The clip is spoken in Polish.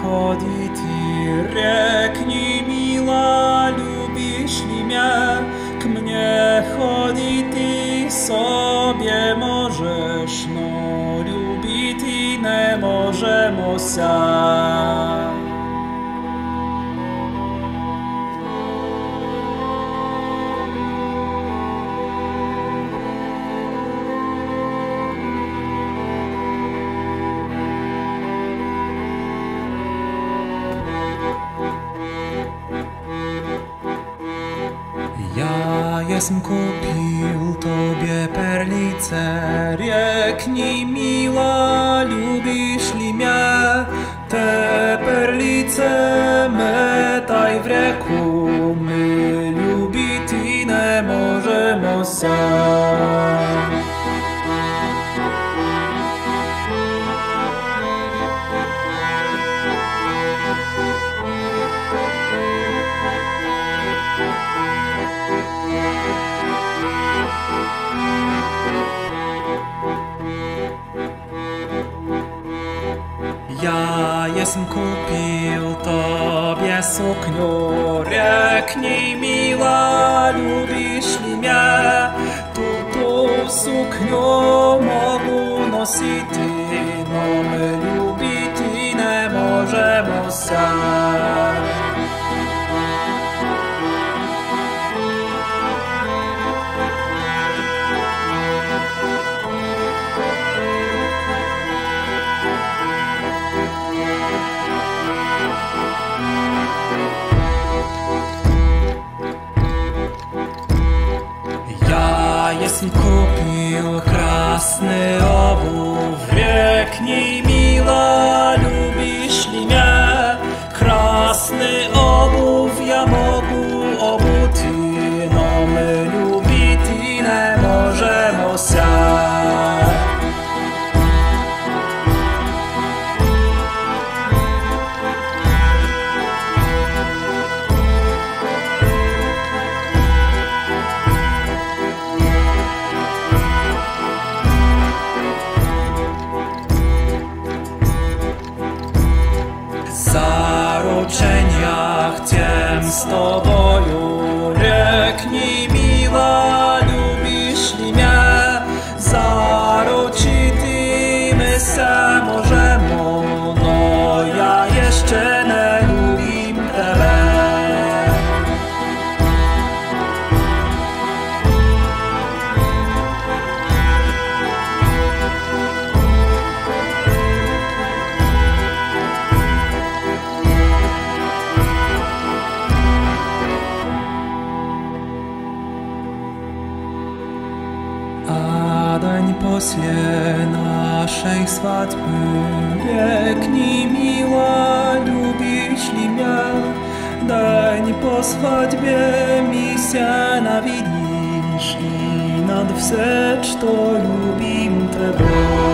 ходить и рекни, мила, любишь ли меня? К мне ходить ты sobie możesz, no lubić i nie możemy się. Jesm kupił tobie perlicę, rieknij miła, lubisz li mnie? Te perlice metaj w rieku, Kupił tobie sukniu, rieknij miła, lubisz li mnie? Tu tu sukniu mogu nositi, no my lubić nie możemy sam. Персень купил красный обувь, век не мило. з тобою, рекні мила, любиш ли мя, заручитимися можемо. A dań после нашей свадьбы Рекни, мила, любишь ли меня? Дань по свадьбе мися навидишь И над все, что любим тебя